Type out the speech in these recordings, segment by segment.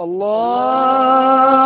اللہ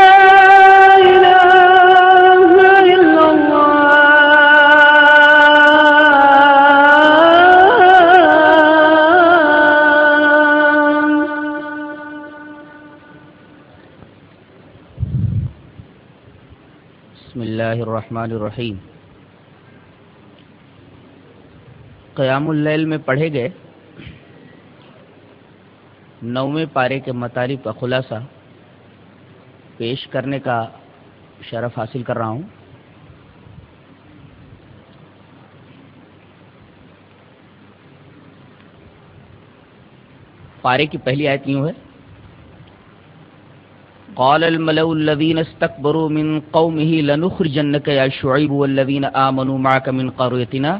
الرحمن الرحیم۔ قیام اللیل میں پڑھے گئے۔ نویں پارے کے مطالب کا خلاصہ پیش کرنے کا شرف حاصل کر رہا ہوں۔ پارے کی پہلی آیت یوں ہے۔ قال الملأ الذين استكبروا من قومه لنخرجنك يا شعيب والذين آمنوا معك من قريتنا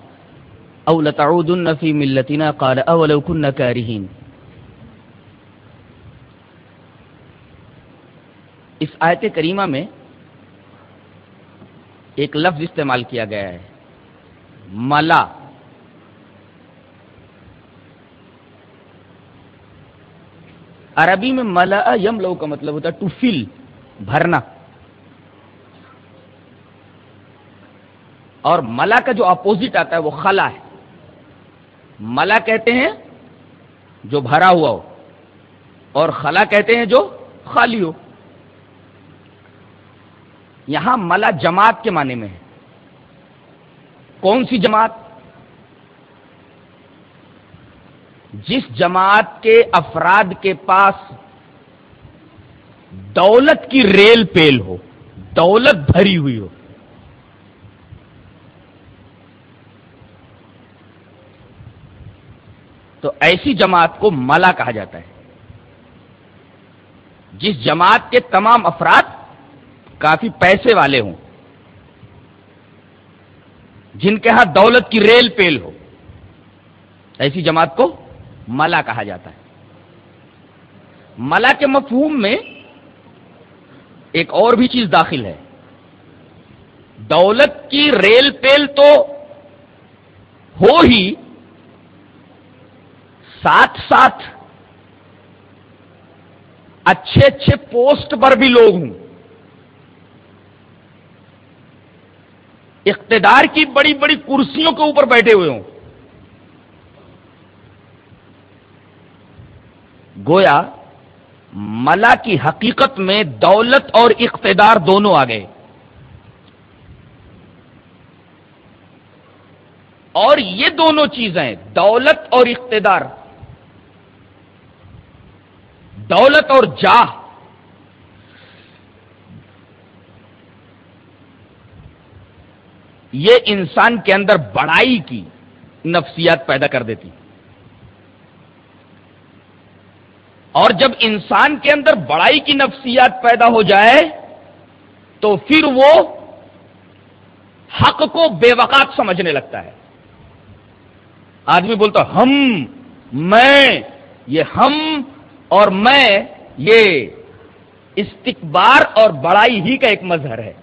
أو لتعودن في ملتنا قال أولو كنا كارهين. اس آیت کریمہ میں ایک لفظ استعمال کیا گیا ہے. ملا. عربی میں ملا یم لو کا مطلب ہوتا ہے ٹو فل بھرنا۔ اور ملا کا جو اپوزٹ آتا ہے وہ خلا ہے۔ ملا کہتے ہیں جو بھرا ہوا ہو، اور خلا کہتے ہیں جو خالی ہو۔ یہاں ملا جماعت کے معنی میں ہے۔ کون سی جماعت؟ جس جماعت کے افراد کے پاس دولت کی ریل پیل ہو، دولت بھری ہوئی ہو۔ تو ایسی جماعت کو ملا کہا جاتا ہے۔ جس جماعت کے تمام افراد کافی پیسے والے ہوں، جن کے ہاں دولت کی ریل پیل ہو، ایسی جماعت کو ملا کہا جاتا ہے۔ ملا کے مفہوم میں ایک اور بھی چیز داخل ہے۔ دولت کی ریل پیل تو ہو ہی ساتھ ساتھ اچھے اچھے پوسٹ پر بھی لوگ ہوں۔ اقتدار کی بڑی بڑی کرسیوں کے اوپر بیٹھے ہوئے ہوں۔ گویا ملا کی حقیقت میں دولت اور اقتدار دونوں آ گئے اور یہ دونوں چیزیں، دولت اور اقتدار۔ دولت اور جاہ۔ یہ انسان کے اندر بڑائی کی نفسیات پیدا کر دیتی۔ اور جب انسان کے اندر بڑائی کی نفسیات پیدا ہو جائے، تو پھر وہ حق کو بے وقات سمجھنے لگتا ہے۔ آدمی بولتا ہم، میں، یہ ہم اور میں، یہ استقبار اور بڑائی ہی کا ایک مظہر ہے۔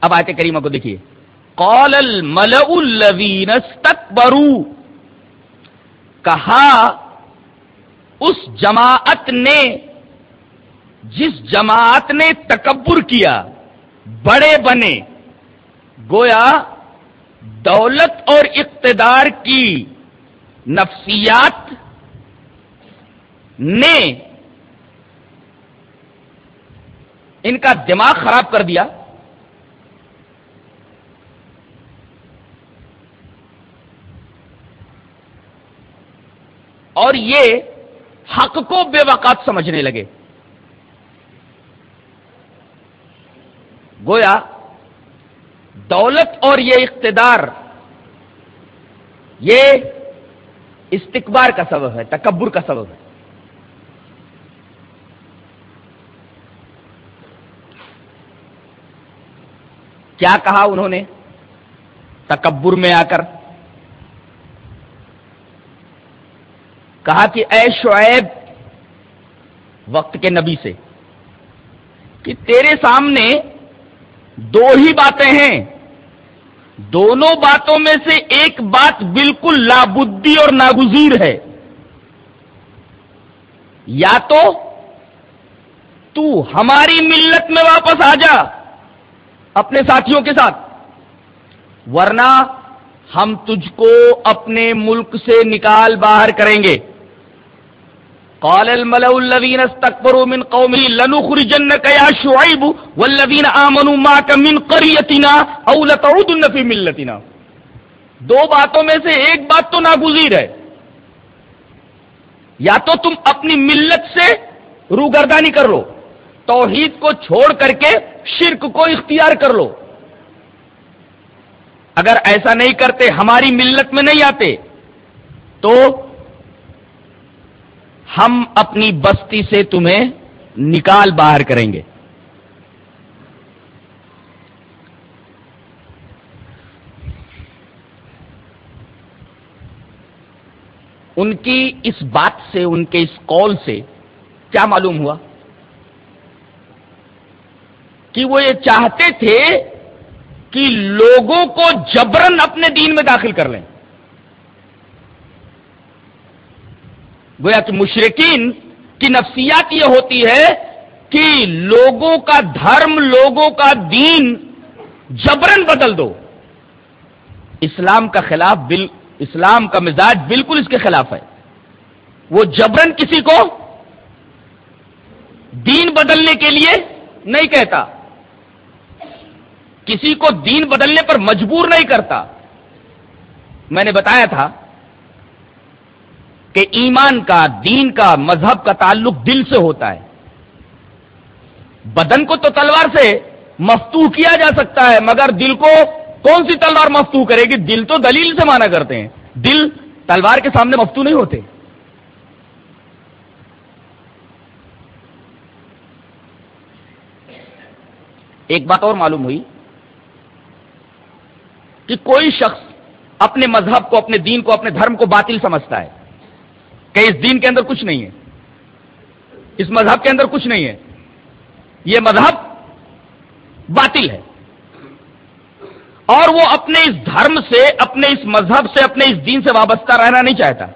اب آتے کریمہ کو دیکھیے۔ قال الملأ الذين استكبروا. کہا، اس جماعت نے، جس جماعت نے تکبر کیا، بڑے بنے، گویا دولت اور اقتدار کی نفسیات نے ان کا دماغ خراب کر دیا۔ اور یہ حق کو بے وقات سمجھنے لگے۔ گویا دولت اور یہ اقتدار، یہ استقبار کا سبب ہے، تکبر کا سبب ہے۔ کیا کہا انہوں نے؟ تکبر میں آ کر۔ کہا کہ اے شعیب، وقت کے نبی سے، کہ تیرے سامنے دو ہی باتیں ہیں۔ دونوں باتوں میں سے ایک بات بالکل لابدی اور ناگزیر ہے۔ یا تو تو ہماری ملت میں واپس آ جا اپنے ساتھیوں کے ساتھ، ورنہ ہم تجھ کو اپنے ملک سے نکال باہر کریں گے۔ قال الملأ الذين استكبروا من قومه لنخرجنك يا شعيب والذين آمنوا معك من قريتنا او لتعودن في ملتنا. دو باتوں میں سے ایک بات تو ناگزیر ہے۔ یا تو تم اپنی ملت سے روگردانی کر لو، توحید کو چھوڑ کر کے شرک کو اختیار کر لو۔ اگر ایسا نہیں کرتے، ہماری ملت میں نہیں آتے، تو ہم اپنی بستی سے تمہیں نکال باہر کریں گے۔ ان کی اس بات سے، ان کے اس کال سے کیا معلوم ہوا؟ کہ وہ یہ چاہتے تھے کہ لوگوں کو جبرن اپنے دین میں داخل کر لیں۔ گویا کہ مشرقین کی نفسیات یہ ہوتی ہے کہ لوگوں کا دھرم، لوگوں کا دین جبرن بدل دو۔ اسلام کا خلاف بل، اسلام کا مزاج بالکل اس کے خلاف ہے۔ وہ جبرن کسی کو دین بدلنے کے لیے نہیں کہتا۔ کسی کو دین بدلنے پر مجبور نہیں کرتا۔ میں نے بتایا تھا کہ ایمان کا، دین کا، مذہب کا تعلق دل سے ہوتا ہے۔ بدن کو تو تلوار سے مفتو کیا جا سکتا ہے، مگر دل کو کون سی تلوار مفتو کرے گی؟ دل تو دلیل سے مانا کرتے ہیں۔ دل تلوار کے سامنے مفتو نہیں ہوتے۔ ایک بات اور معلوم ہوئی کہ کوئی شخص اپنے مذہب کو، اپنے دین کو، اپنے دھرم کو باطل سمجھتا ہے۔ کہ اس دین کے اندر کچھ نہیں ہے، اس مذہب کے اندر کچھ نہیں ہے، یہ مذہب باطل ہے۔ اور وہ اپنے اس دھرم سے، اپنے اس مذہب سے، اپنے اس دین سے وابستہ رہنا نہیں چاہتا،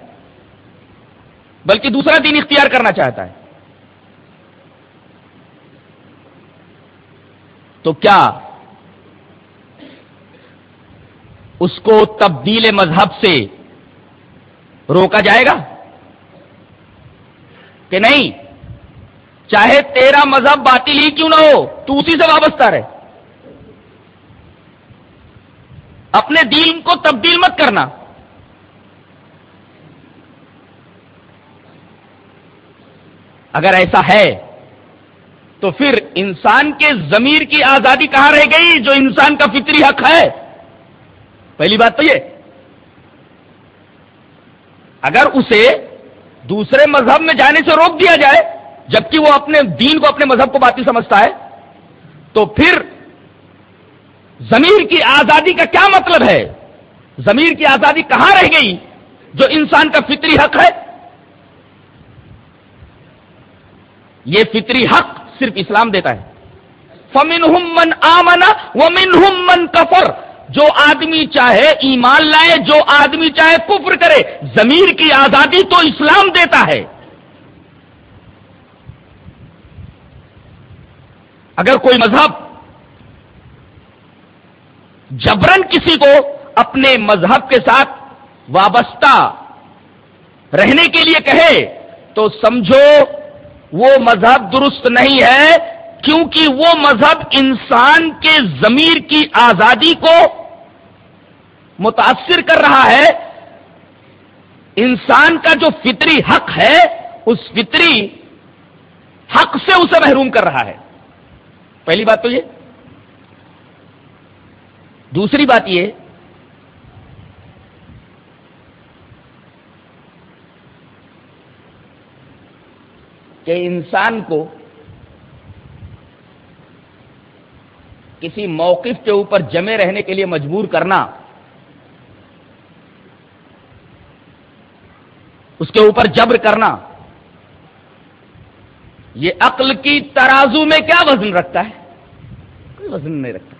بلکہ دوسرا دین اختیار کرنا چاہتا ہے۔ تو کیا اس کو تبدیل مذہب سے روکا جائے گا؟ کہ نہیں، چاہے تیرا مذہب باطل ہی کیوں نہ ہو، تو اسی سے وابستہ رہے اپنے دین کو تبدیل مت کرنا۔ اگر ایسا ہے، تو پھر انسان کے ضمیر کی آزادی کہاں رہ گئی، جو انسان کا فطری حق ہے؟ پہلی بات تو یہ۔ اگر اسے دوسرے مذہب میں جانے سے روک دیا جائے، جبکہ وہ اپنے دین کو، اپنے مذہب کو باطل سمجھتا ہے، تو پھر ضمیر کی آزادی کا کیا مطلب ہے؟ ضمیر کی آزادی کہاں رہ گئی جو انسان کا فطری حق ہے؟ یہ فطری حق صرف اسلام دیتا ہے۔ فمن من آمنا ومن من کفر جو آدمی چاہے ایمان لائے، جو آدمی چاہے کفر کرے، ضمیر کی آزادی تو اسلام دیتا ہے۔ اگر کوئی مذہب جبرن کسی کو اپنے مذہب کے ساتھ وابستہ رہنے کے لیے کہے، تو سمجھو وہ مذہب درست نہیں ہے کیونکہ وہ مذہب انسان کے ضمیر کی آزادی کو متاثر کر رہا ہے۔ انسان کا جو فطری حق ہے، اس فطری حق سے اسے محروم کر رہا ہے۔ پہلی بات تو یہ۔ دوسری بات یہ کہ انسان کو کسی موقف کے اوپر جمے رہنے کے لیے مجبور کرنا، اس کے اوپر جبر کرنا، یہ عقل کی ترازو میں کیا وزن رکھتا ہے؟ کوئی وزن نہیں رکھتا۔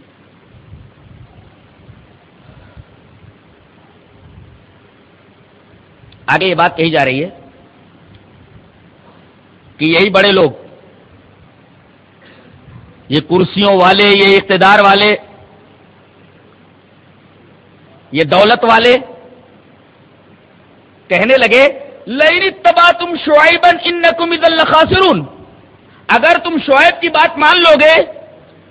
آگے یہ بات کہی جا رہی ہے کہ یہی بڑے لوگ یہ کرسیوں والے، یہ اقتدار والے، یہ دولت والے کہنے لگے لئی تبا تم شعیب ان نقم خاصرون اگر تم شعیب کی بات مان لو گے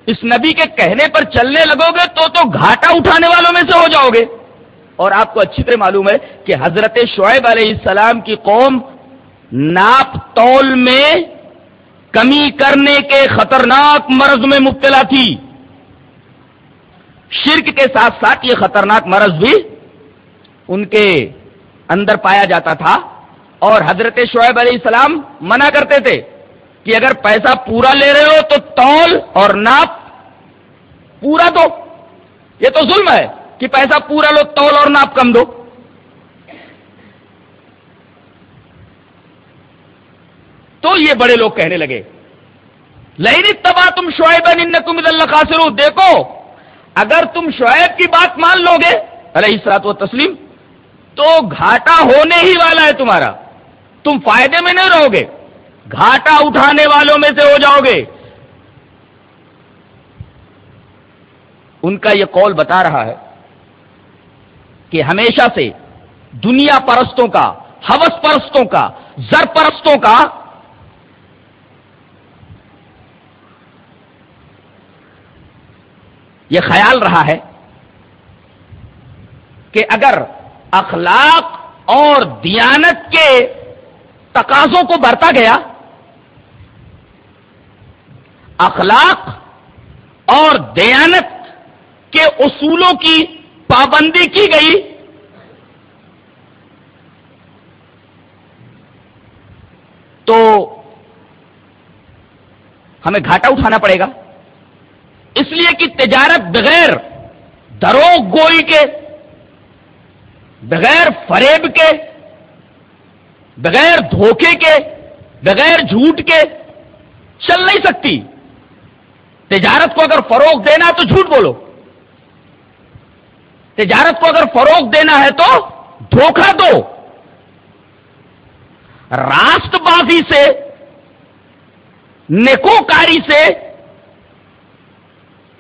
اس نبی کے کہنے پر چلنے لگو گے تو تو گھاٹا اٹھانے والوں میں سے ہو جاؤ گے اور آپ کو اچھی طرح معلوم ہے کہ حضرت شعیب علیہ السلام کی قوم ناپ تول میں کمی کرنے کے خطرناک مرض میں مبتلا تھی۔ شرک کے ساتھ ساتھ یہ خطرناک مرض بھی ان کے اندر پایا جاتا تھا اور حضرت شعیب علیہ السلام منع کرتے تھے کہ اگر پیسہ پورا لے رہے ہو تو تول اور ناپ پورا دو۔ یہ تو ظلم ہے کہ پیسہ پورا لو، تول اور ناپ کم دو۔ تو یہ بڑے لوگ کہنے لگے لہری تباہ تم شعیب تم اللہ خاصر دیکھو، اگر تم شعیب کی بات مان لو گے، علیہ السلاط و تسلیم تو گھاٹا ہونے ہی والا ہے تمہارا۔ تم فائدے میں نہیں رہو گے، گھاٹا اٹھانے والوں میں سے ہو جاؤ گے۔ ان کا یہ قول بتا رہا ہے کہ ہمیشہ سے دنیا پرستوں کا ہوس پرستوں کا، زر پرستوں کا یہ خیال رہا ہے کہ اگر اخلاق اور دیانت کے تقاضوں کو برتا گیا، اخلاق اور دیانت کے اصولوں کی پابندی کی گئی، تو ہمیں گھاٹا اٹھانا پڑے گا۔ اس لیے کہ تجارت بغیر دروگ گوئی کے، بغیر فریب کے، بغیر دھوکے کے، بغیر جھوٹ کے چل نہیں سکتی۔ تجارت کو اگر فروغ دینا ہے تو جھوٹ بولو۔ تجارت کو اگر فروغ دینا ہے تو دھوکہ دو۔ راست بازی سے، نیکوکاری سے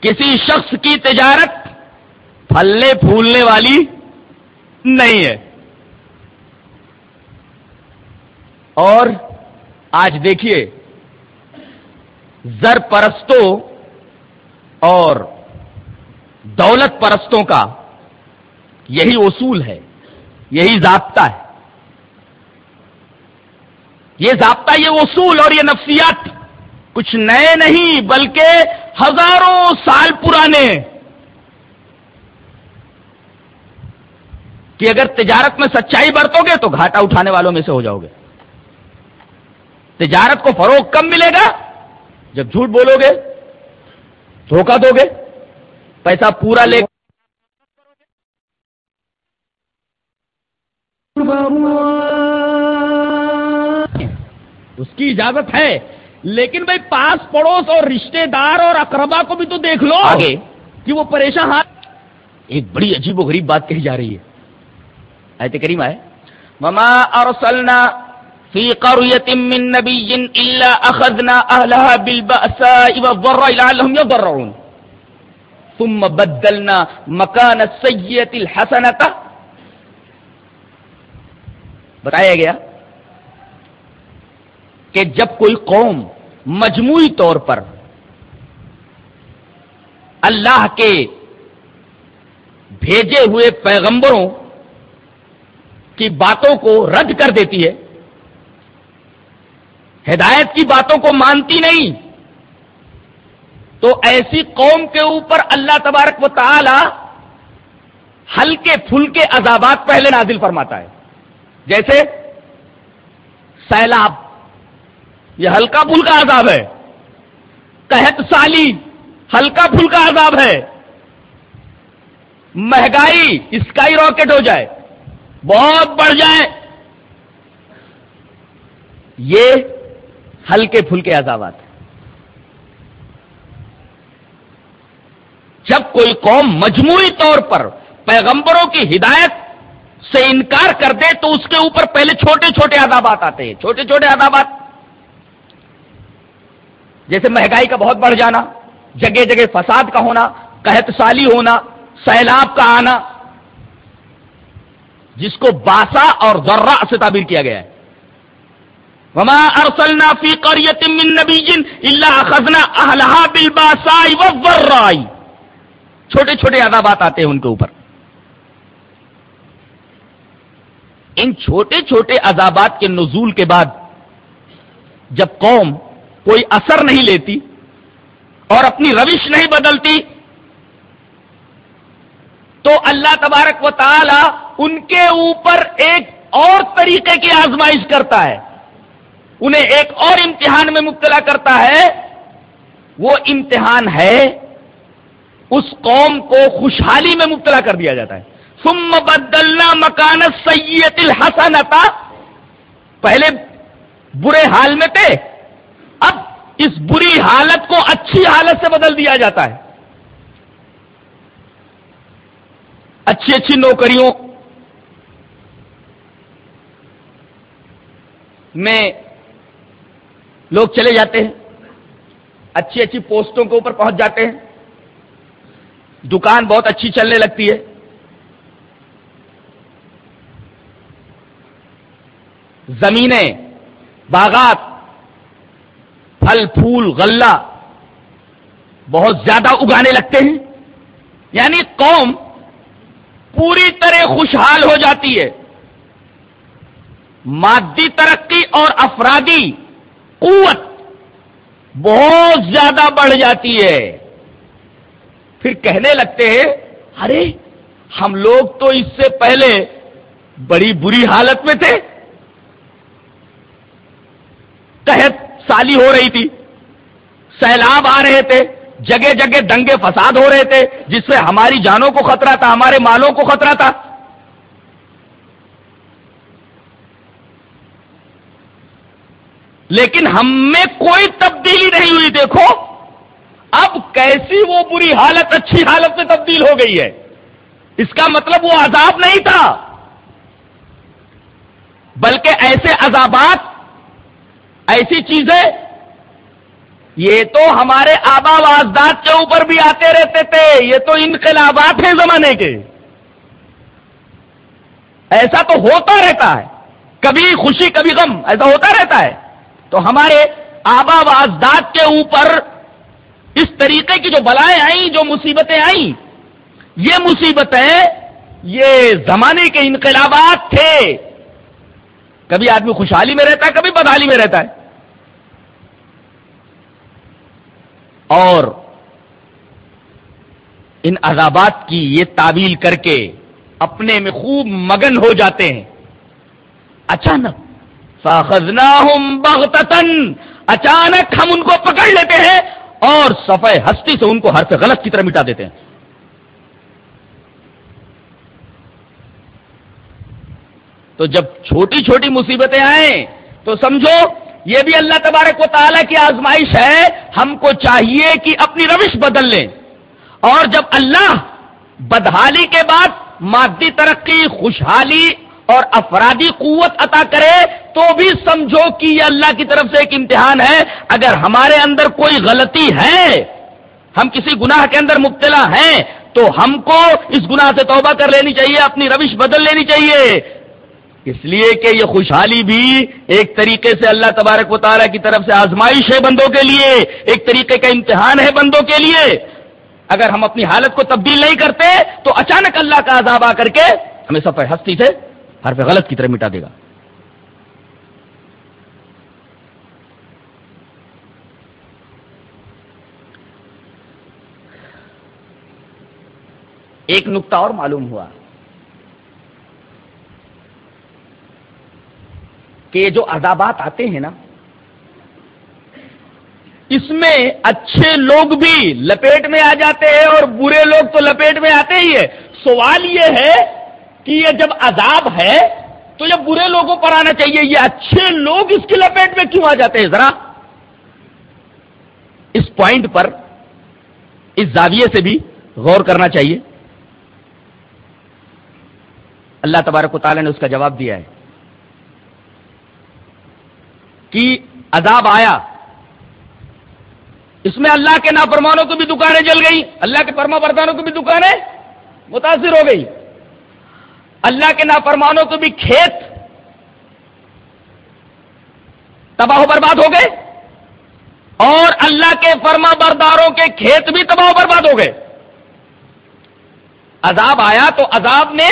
کسی شخص کی تجارت پھلنے پھولنے والی نہیں ہے۔ اور آج دیکھیے، زر پرستوں اور دولت پرستوں کا یہی اصول ہے، یہی ضابطہ ہے۔ یہ ضابطہ، یہ اصول اور یہ نفسیات کچھ نئے نہیں، بلکہ ہزاروں سال پرانے کہ اگر تجارت میں سچائی برتو گے تو گھاٹا اٹھانے والوں میں سے ہو جاؤ گے۔ تجارت کو فروغ کم ملے گا؟ جب جھوٹ بولو گے، دھوکہ دو گے، پیسہ پورا لے اس کی اجازت ہے۔ لیکن بھائی پاس پڑوس اور رشتہ دار اور اقربا کو بھی تو دیکھ لو آگے۔ کہ وہ پریشان ہاتھ ایک بڑی عجیب و غریب بات کہی جا رہی ہے۔ ایت کریم ہے مما ارسلنا فی قریت من نبی الا اخذنا اہلها بالبأساء والضراء لعلهم يضرعون۔ ثم بدلنا مکان السیئة الحسنة۔ بتایا گیا کہ جب کوئی قوم مجموعی طور پر اللہ کے بھیجے ہوئے پیغمبروں کی باتوں کو رد کر دیتی ہے۔ ہدایت کی باتوں کو مانتی نہیں۔ تو ایسی قوم کے اوپر اللہ تبارک و تعالی ہلکے پھلکے عذابات پہلے نازل فرماتا ہے۔ جیسے سیلاب یہ ہلکا پھلکا عذاب ہے۔ قحط سالی، ہلکا پھلکا عذاب ہے۔ مہنگائی اسکائی راکٹ ہو جائے۔ بہت بڑھ جائے۔ یہ ہلکے پھلکے عذابات ہیں۔ جب کوئی قوم مجموعی طور پر پیغمبروں کی ہدایت سے انکار کر دے تو اس کے اوپر پہلے چھوٹے چھوٹے عذابات آتے ہیں۔ چھوٹے چھوٹے عذابات۔ جیسے مہنگائی کا بہت بڑھ جانا، جگہ جگہ فساد کا ہونا، قحط سالی ہونا، سیلاب کا آنا، جس کو باسا اور ذرہ سے تعبیر کیا گیا ہے۔ وما ارسلنا فی قریت من نبی الا اخذنا بالباساء والضراء۔ چھوٹے چھوٹے عذابات آتے ہیں ان کے اوپر۔ ان چھوٹے چھوٹے عذابات کے نزول کے بعد جب قوم کوئی اثر نہیں لیتی اور اپنی روش نہیں بدلتی تو اللہ تبارک و تعالی ان کے اوپر ایک اور طریقے کی آزمائش کرتا ہے انہیں ایک اور امتحان میں مبتلا کرتا ہے وہ امتحان ہے اس قوم کو خوشحالی میں مبتلا کر دیا جاتا ہے ثم بدلنا مکان سید الحسنتا پہلے برے حال میں تھے اب اس بری حالت کو اچھی حالت سے بدل دیا جاتا ہے۔ اچھی اچھی نوکریوں۔ میں لوگ چلے جاتے ہیں، اچھی اچھی پوسٹوں کے اوپر پہنچ جاتے ہیں۔ دکان بہت اچھی چلنے لگتی ہے۔ زمینیں، باغات پھل، پھول، غلہ بہت زیادہ اگانے لگتے ہیں۔ یعنی قوم پوری طرح خوشحال ہو جاتی ہے۔ مادی ترقی اور افرادی قوت بہت زیادہ بڑھ جاتی ہے۔ پھر کہنے لگتے ہیں، ارے، ہم لوگ تو اس سے پہلے بڑی بری حالت میں تھے۔ تحت سالی ہو رہی تھی۔ سیلاب آ رہے تھے، جگہ جگہ دنگے فساد ہو رہے تھے، جس سے ہماری جانوں کو خطرہ تھا، ہمارے مالوں کو خطرہ تھا۔ لیکن ہم میں کوئی تبدیلی نہیں ہوئی، دیکھو۔ اب کیسی وہ بری حالت، اچھی حالت میں تبدیل ہو گئی ہے۔ اس کا مطلب وہ عذاب نہیں تھا، بلکہ ایسے عذابات ایسی چیزیں، یہ تو ہمارے آبا و اجداد کے اوپر بھی آتے رہتے تھے، یہ تو انقلابات ہیں زمانے کے۔ ایسا تو ہوتا رہتا ہے، کبھی خوشی، کبھی غم، ایسا ہوتا رہتا ہے۔ تو ہمارے آبا و اجداد کے اوپر اس طریقے کی جو بلائیں آئیں، جو مصیبتیں آئیں، یہ مصیبتیں، یہ زمانے کے انقلابات تھے۔ کبھی آدمی خوشحالی میں رہتا ہے، کبھی بدحالی میں رہتا ہے۔ اور ان عذابات کی یہ تعویل کر کے اپنے میں خوب مگن ہو جاتے ہیں۔ اچانک فاخذنا بغتتن اچانک ہم ان کو پکڑ لیتے ہیں اور صفحہ ہستی سے ان کو ہر سے غلط کی طرح مٹا دیتے ہیں۔ تو جب چھوٹی چھوٹی مصیبتیں آئیں، تو سمجھو، یہ بھی اللہ تبارک و تعالیٰ کی آزمائش ہے، ہم کو چاہیے کہ اپنی روش بدل لیں۔ اور جب اللہ بدحالی کے بعد مادی ترقی، خوشحالی اور افرادی قوت عطا کرے، تو بھی سمجھو کہ یہ اللہ کی طرف سے ایک امتحان ہے۔ اگر ہمارے اندر کوئی غلطی ہے، ہم کسی گناہ کے اندر مبتلا ہیں، تو ہم کو اس گناہ سے توبہ کر لینی چاہیے، اپنی روش بدل لینی چاہیے۔ اس لیے کہ یہ خوشحالی بھی ایک طریقے سے اللہ تبارک و تعالیٰ کی طرف سے آزمائش ہے بندوں کے لیے، ایک طریقے کا امتحان ہے بندوں کے لیے۔ اگر ہم اپنی حالت کو تبدیل نہیں کرتے تو اچانک اللہ کا عذاب آ کر کے ہمیں سفر ہستی سے حرف غلط کی طرح مٹا دے گا۔ ایک نقطہ اور معلوم ہوا۔ کہ یہ جو عذابات آتے ہیں نا، اس میں اچھے لوگ بھی لپیٹ میں آ جاتے ہیں اور برے لوگ تو لپیٹ میں آتے ہی ہے سوال یہ ہے کہ یہ جب عذاب ہے تو یہ برے لوگوں پر آنا چاہیے، یہ اچھے لوگ اس کی لپیٹ میں کیوں آ جاتے ہیں؟ ذرا اس پوائنٹ پر، اس زاویے سے بھی غور کرنا چاہیے۔ اللہ تبارک و تعالیٰ نے اس کا جواب دیا ہے۔ کہ عذاب آیا۔ اس میں اللہ کے نافرمانوں کو بھی دکانیں جل گئی اللہ کے فرما بردانوں کو بھی دکانیں متاثر ہو گئی۔ اللہ کے نافرمانوں کو بھی کھیت تباہ و برباد ہو گئے اور اللہ کے فرما برداروں کے کھیت بھی تباہ و برباد ہو گئے۔ عذاب آیا تو عذاب نے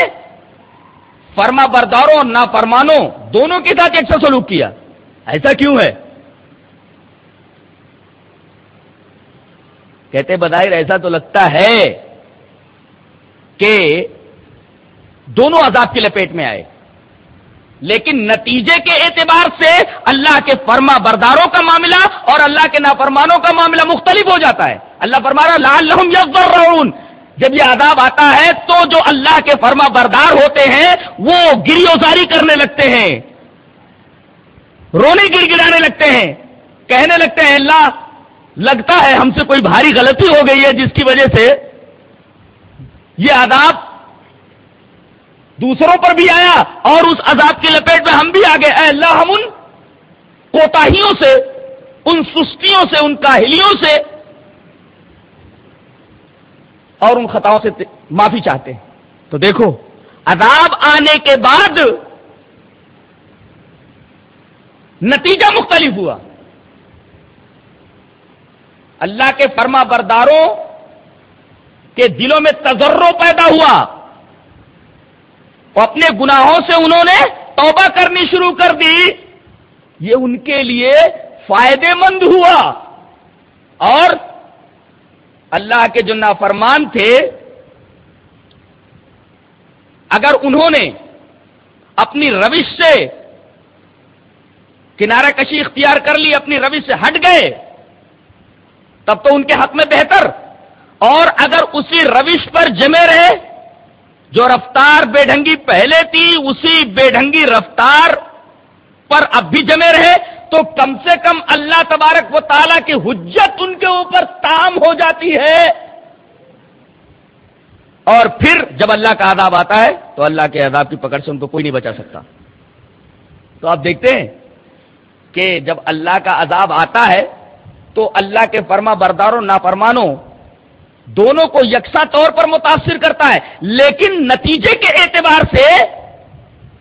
فرما برداروں اور نافرمانوں دونوں کے ساتھ ایک سلوک کیا۔ ایسا کیوں ہے؟ کہتے بظاہر ایسا تو لگتا ہے کہ دونوں عذاب کی لپیٹ میں آئے۔ لیکن نتیجے کے اعتبار سے اللہ کے فرما برداروں کا معاملہ اور اللہ کے نافرمانوں کا معاملہ مختلف ہو جاتا ہے۔ اللہ فرمانا لال لحم یغ جب یہ عذاب آتا ہے تو جو اللہ کے فرما بردار ہوتے ہیں، وہ گریوزاری کرنے لگتے ہیں۔ رونے گر گرانے لگتے ہیں، کہنے لگتے ہیں، اللہ، لگتا ہے ہم سے کوئی بھاری غلطی ہو گئی ہے جس کی وجہ سے یہ عذاب دوسروں پر بھی آیا اور اس عذاب کی لپیٹ میں ہم بھی آ گئے اے اللہ، ہم ان کوتاہیوں سے، ان سستیوں سے، ان کاہلیوں سے اور ان خطاؤں سے معافی چاہتے ہیں۔ تو دیکھو، عذاب آنے کے بعد نتیجہ مختلف ہوا۔ اللہ کے فرما برداروں کے دلوں میں تجرو پیدا ہوا۔ اور اپنے گناہوں سے انہوں نے توبہ کرنی شروع کر دی۔ یہ ان کے لیے فائدے مند ہوا۔ اور اللہ کے جو نافرمان تھے، اگر انہوں نے اپنی روش سے کنارہ کشی اختیار کر لی، اپنی روش سے ہٹ گئے۔ تب تو ان کے حق میں بہتر۔ اور اگر اسی روش پر جمے رہے، جو رفتار بے ڈھنگی پہلے تھی، اسی بے ڈھنگی رفتار پر اب بھی جمے رہے، تو کم سے کم اللہ تبارک و تعالیٰ کی حجت ان کے اوپر تام ہو جاتی ہے۔ اور پھر جب اللہ کا عذاب آتا ہے، تو اللہ کے عذاب کی پکڑ سے ان کو کوئی نہیں بچا سکتا۔ تو آپ دیکھتے ہیں کہ جب اللہ کا عذاب آتا ہے تو اللہ کے فرما برداروں، نافرمانوں دونوں کو یکساں طور پر متاثر کرتا ہے، لیکن نتیجے کے اعتبار سے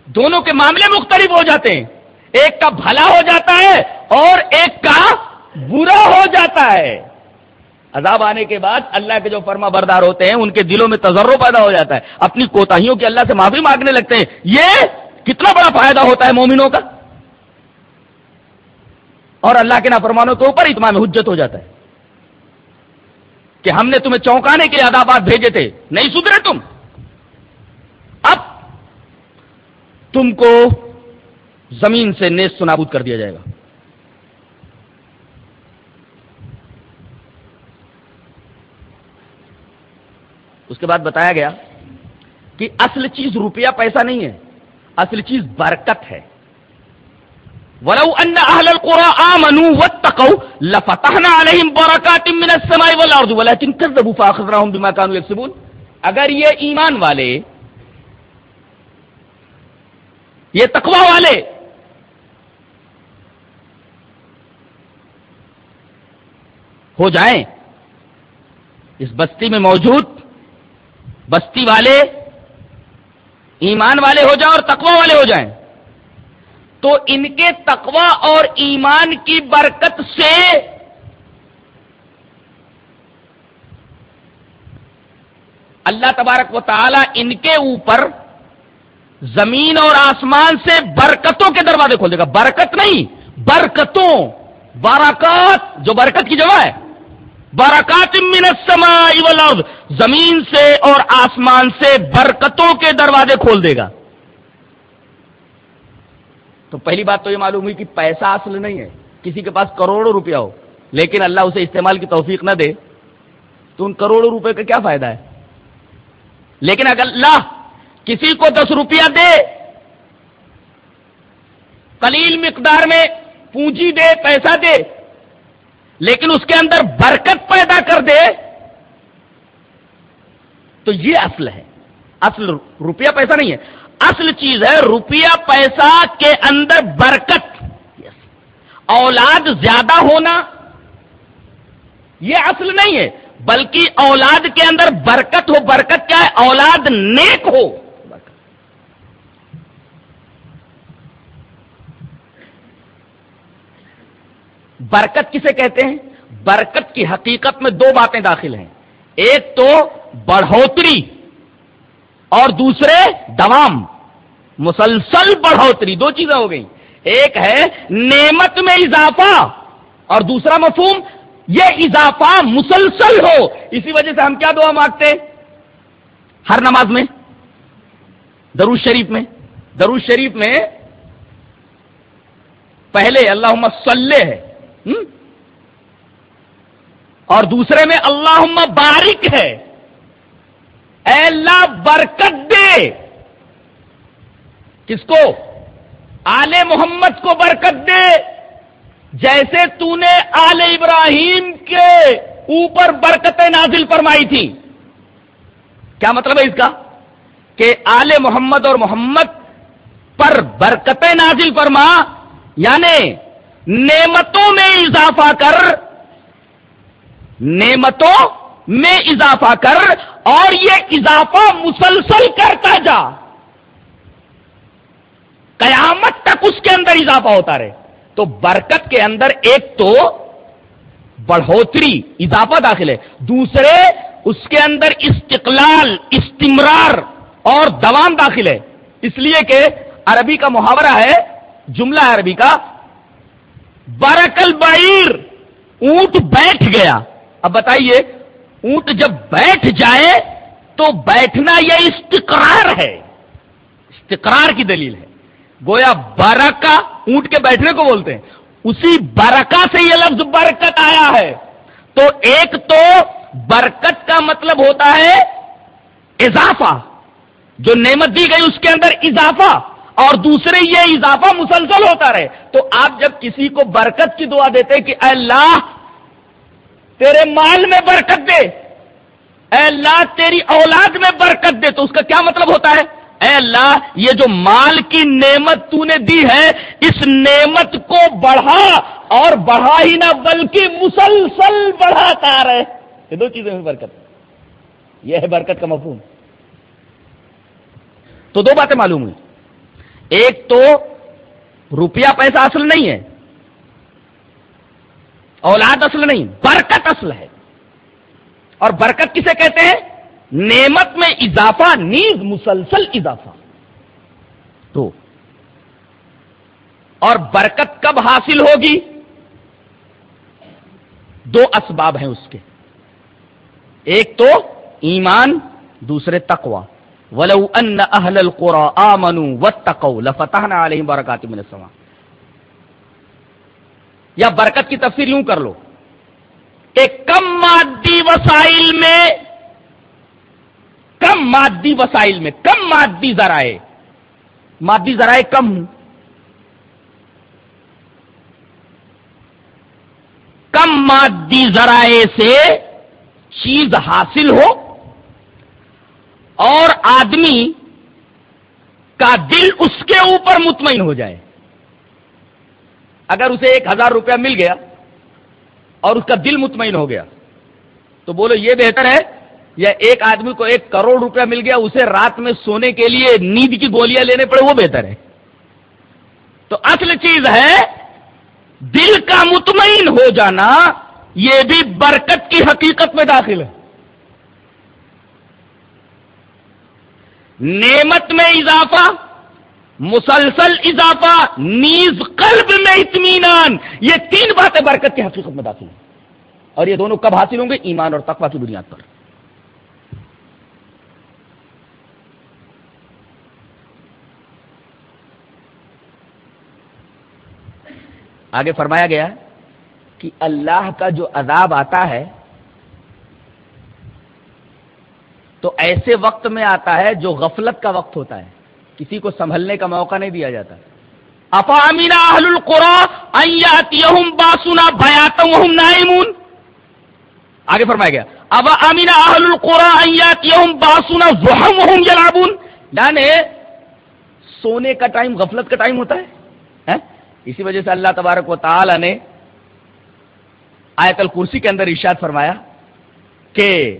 دونوں کے معاملے مختلف ہو جاتے ہیں۔ ایک کا بھلا ہو جاتا ہے اور ایک کا برا ہو جاتا ہے۔ عذاب آنے کے بعد اللہ کے جو فرما بردار ہوتے ہیں، ان کے دلوں میں تجرب پیدا ہو جاتا ہے۔ اپنی کوتاہیوں کی اللہ سے معافی مانگنے لگتے ہیں۔ یہ کتنا بڑا فائدہ ہوتا ہے مومنوں کا؟ اور اللہ کے نافرمانوں کے اوپر اتمام حجت ہو جاتا ہے کہ ہم نے تمہیں چونکانے کے عذابات بھیجے تھے، نہیں سدھرے تم۔ اب تم کو زمین سے نیز سنابود کر دیا جائے گا۔ اس کے بعد بتایا گیا کہ اصل چیز روپیہ پیسہ نہیں ہے، اصل چیز برکت ہے۔ ولو ان اهل القرى امنوا واتقوا لفتحنا عليهم بركات من السماء والارض ولكن كذبوا فاخذناهم بما كانوا يكسبون. اگر یہ ایمان والے، یہ تقوی والے، ہو جائیں، اس بستی میں موجود بستی والے، ایمان والے ہو جائیں اور تقوی والے ہو جائیں۔ تو ان کے تقوی اور ایمان کی برکت سے اللہ تبارک و تعالی ان کے اوپر زمین اور آسمان سے برکتوں کے دروازے کھول دے گا۔ برکت نہیں، برکتوں۔ برکات جو برکت کی جگہ ہے۔ برکات من السماء والارض۔ زمین سے اور آسمان سے برکتوں کے دروازے کھول دے گا۔ تو پہلی بات تو یہ معلوم ہوئی کہ پیسہ اصل نہیں ہے۔ کسی کے پاس کروڑوں روپیہ ہو، لیکن اللہ اسے استعمال کی توفیق نہ دے، تو ان کروڑوں روپے کا کیا فائدہ ہے؟ لیکن اگر اللہ کسی کو دس روپیہ دے، قلیل مقدار میں پونجی دے، پیسہ دے، لیکن اس کے اندر برکت پیدا کر دے، تو یہ اصل ہے۔ اصل روپیہ پیسہ نہیں ہے۔ اصل چیز ہے روپیہ پیسہ کے اندر برکت۔ اولاد زیادہ ہونا، یہ اصل نہیں ہے، بلکہ اولاد کے اندر برکت ہو۔ برکت کیا ہے؟ اولاد نیک ہو۔ برکت کسے کہتے ہیں؟ برکت کی حقیقت میں دو باتیں داخل ہیں۔ ایک تو بڑھوتری۔ اور دوسرے دوام مسلسل بڑھوتری، دو چیزیں ہو گئی ایک ہے نعمت میں اضافہ اور دوسرا مفہوم یہ اضافہ مسلسل ہو۔ اسی وجہ سے ہم کیا دعا مانگتے ہر نماز میں، درود شریف میں۔ درود شریف میں پہلے اللہ صلی ہے۔ اور دوسرے میں اللہ بارک ہے۔ اے اللہ برکت دے۔ کس کو؟ آل محمد کو برکت دے۔ جیسے تو نے آل ابراہیم کے اوپر برکت نازل فرمائی تھی کیا مطلب ہے اس کا؟ کہ آل محمد اور محمد پر برکت نازل فرما یعنی نعمتوں میں اضافہ کر، نعمتوں میں اضافہ کر اور یہ اضافہ مسلسل کرتا جا۔ قیامت تک اس کے اندر اضافہ ہوتا رہے۔ تو برکت کے اندر ایک تو بڑھوتری، اضافہ داخل ہے۔ دوسرے، اس کے اندر استقلال، استمرار اور دوام داخل ہے۔ اس لیے کہ عربی کا محاورہ ہے، جملہ عربی کا برکل بعیر اونٹ بیٹھ گیا۔ اب بتائیے اونٹ جب بیٹھ جائے تو بیٹھنا یہ استقرار ہے۔ استقرار کی دلیل ہے۔ گویا برکا اونٹ کے بیٹھنے کو بولتے ہیں۔ اسی برکا سے یہ لفظ برکت آیا ہے۔ تو ایک تو برکت کا مطلب ہوتا ہے اضافہ۔ جو نعمت دی گئی اس کے اندر اضافہ اور دوسرے یہ اضافہ مسلسل ہوتا رہے۔ تو آپ جب کسی کو برکت کی دعا دیتے کہ اے اللہ تیرے مال میں برکت دے۔ اے اللہ، تیری اولاد میں برکت دے۔ تو اس کا کیا مطلب ہوتا ہے؟ اے اللہ، یہ جو مال کی نعمت تو نے دی ہے، اس نعمت کو بڑھا اور بڑھا ہی نہ بلکہ مسلسل بڑھاتا رہے۔ یہ دو چیزیں ہوئی برکت۔ یہ ہے برکت کا مفہوم۔ تو دو باتیں معلوم ہوئی۔ ایک تو روپیہ پیسہ اصل نہیں ہے۔ اولاد اصل نہیں، برکت اصل ہے۔ اور برکت کسے کہتے ہیں؟ نعمت میں اضافہ، نیز مسلسل اضافہ۔ تو، اور برکت کب حاصل ہوگی؟ دو اسباب ہیں اس کے۔ ایک تو ایمان، دوسرے تقوا ولو ان اہل القرى آمنوا واتقوا لفتحنا علیہم برکات من السماء۔ یا برکت کی تفسیر یوں کر لو کہ کم مادی وسائل میں، کم مادی وسائل میں، کم مادی ذرائع مادی ذرائع کم ہوں۔ کم مادی ذرائع سے چیز حاصل ہو اور آدمی کا دل اس کے اوپر مطمئن ہو جائے۔ اگر اسے ایک ہزار روپیہ مل گیا اور اس کا دل مطمئن ہو گیا، تو بولو یہ بہتر ہے، یا ایک آدمی کو ایک کروڑ روپیہ مل گیا، اسے رات میں سونے کے لیے نیند کی گولیاں لینے پڑے، وہ بہتر ہے۔ تو اصل چیز ہے، دل کا مطمئن ہو جانا، یہ بھی برکت کی حقیقت میں داخل ہے۔ نعمت میں اضافہ مسلسل اضافہ، نیز قلب میں اطمینان۔ یہ تین باتیں برکت کی حقیقت میں داخل ہیں۔ اور یہ دونوں کب حاصل ہوں گے؟ ایمان اور تقوی کی بنیاد پر۔ آگے فرمایا گیا کہ اللہ کا جو عذاب آتا ہے، تو ایسے وقت میں آتا ہے جو غفلت کا وقت ہوتا ہے۔ کسی کو سنبھلنے کا موقع نہیں دیا جاتا۔ افامین اہل القرآن باسنا بھیاتم نائمون۔ آگے فرمایا گیا۔ اب امین اہل القرآن باسنا وہم جلابون ڈانے سونے کا ٹائم غفلت کا ٹائم ہوتا ہے۔ اسی وجہ سے اللہ تبارک و تعالی نے آیت الکرسی کے اندر ارشاد فرمایا کہ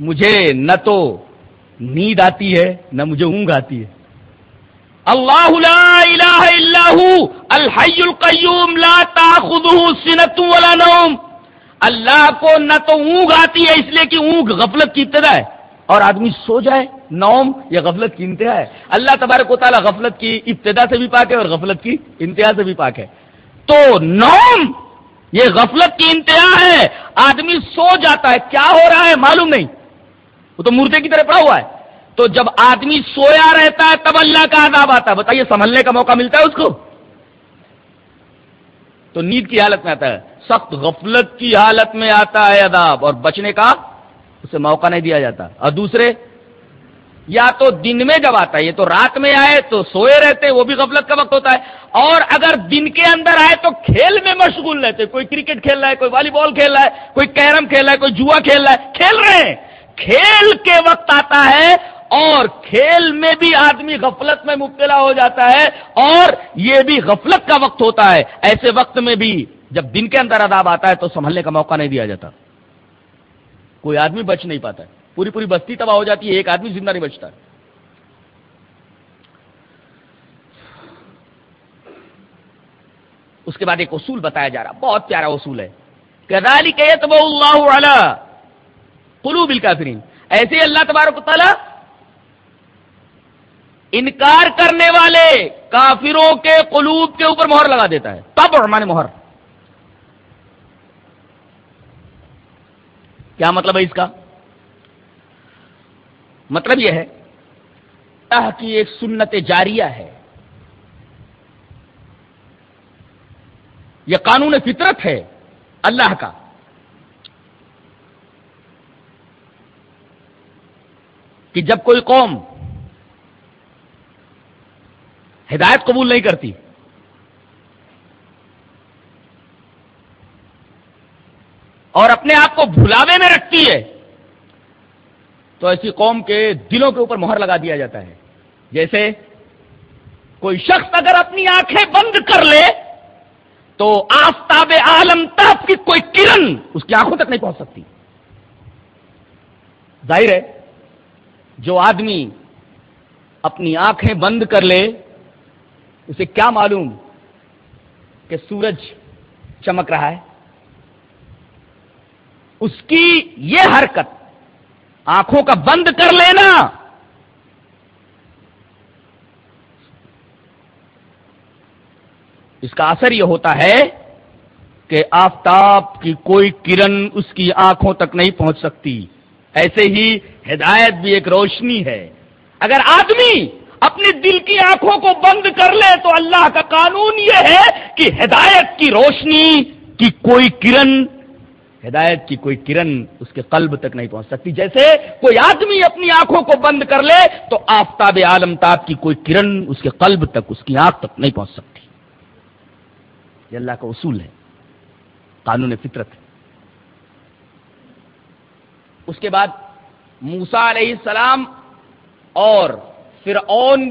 مجھے نہ تو نیند آتی ہے، نہ مجھے اونگ آتی ہے۔ اللہ لا الہ الا الحی القیوم لا سنت ولا نوم۔ اللہ کو نہ تو اونگ آتی ہے، اس لیے کہ اونگ غفلت کی ابتدا ہے۔ اور آدمی سو جائے، نوم یا غفلت کی انتہا ہے۔ اللہ تبارک و تعالیٰ غفلت کی ابتدا سے بھی پاک ہے اور غفلت کی انتہا سے بھی پاک ہے۔ تو نوم، یہ غفلت کی انتہا ہے۔ آدمی سو جاتا ہے، کیا ہو رہا ہے معلوم نہیں۔ وہ تو مردے کی طرح پڑا ہوا ہے۔ تو جب آدمی سویا رہتا ہے، تب اللہ کا عذاب آتا ہے۔ بتائیے، سنبھلنے کا موقع ملتا ہے اس کو؟ تو نیند کی حالت میں آتا ہے۔ سخت غفلت کی حالت میں آتا ہے عذاب۔ اور بچنے کا اسے موقع نہیں دیا جاتا۔ اور دوسرے، یا تو دن میں جب آتا ہے، یہ تو رات میں آئے تو سوئے رہتے، وہ بھی غفلت کا وقت ہوتا ہے۔ اور اگر دن کے اندر آئے تو کھیل میں مشغول رہتے۔ کوئی کرکٹ کھیل رہا ہے، کوئی والی بال کھیل رہا ہے، کوئی کیرم کھیل رہا ہے، کوئی جوا کھیل رہا ہے۔ کھیل رہے ہیں۔ کھیل کے وقت آتا ہے اور کھیل میں بھی آدمی غفلت میں مبتلا ہو جاتا ہے اور یہ بھی غفلت کا وقت ہوتا ہے۔ ایسے وقت میں بھی جب دن کے اندر عذاب آتا ہے تو سنبھلنے کا موقع نہیں دیا جاتا۔ کوئی آدمی بچ نہیں پاتا ہے۔ پوری پوری بستی تباہ ہو جاتی ہے، ایک آدمی زندہ نہیں بچتا۔ اس کے بعد ایک اصول بتایا جا رہا، بہت پیارا اصول ہے۔ کدالی کہ اللہ قلوب الکافرین ایسے اللہ تبارک تعالی انکار کرنے والے کافروں کے قلوب کے اوپر مہر لگا دیتا ہے۔ تب اور مہر۔ کیا مطلب ہے اس کا؟ مطلب یہ ہے، اللہ کی ایک سنت جاریہ ہے۔ یہ قانون فطرت ہے اللہ کا۔ کہ جب کوئی قوم ہدایت قبول نہیں کرتی، اور اپنے آپ کو بھلاوے میں رکھتی ہے، تو ایسی قوم کے دلوں کے اوپر مہر لگا دیا جاتا ہے۔ جیسے کوئی شخص اگر اپنی آنکھیں بند کر لے، تو آفتاب عالم تب کی کوئی کرن اس کی آنکھوں تک نہیں پہنچ سکتی۔ ظاہر ہے جو آدمی اپنی آنکھیں بند کر لے، اسے کیا معلوم کہ سورج چمک رہا ہے؟ اس کی یہ حرکت، آنکھوں کا بند کر لینا۔ اس کا اثر یہ ہوتا ہے کہ آفتاب کی کوئی کرن اس کی آنکھوں تک نہیں پہنچ سکتی۔ ایسے ہی ہدایت بھی ایک روشنی ہے۔ اگر آدمی اپنی دل کی آنکھوں کو بند کر لے تو اللہ کا قانون یہ ہے کہ ہدایت کی روشنی کی کوئی کرن، ہدایت کی کوئی کرن اس کے قلب تک نہیں پہنچ سکتی۔ جیسے کوئی آدمی اپنی آنکھوں کو بند کر لے تو آفتاب عالم تاب کی کوئی کرن اس کے قلب تک، اس کی آنکھ تک نہیں پہنچ سکتی۔ یہ اللہ کا اصول ہے۔ قانون فطرت ہے۔ اس کے بعد موسا علیہ السلام اور فرعون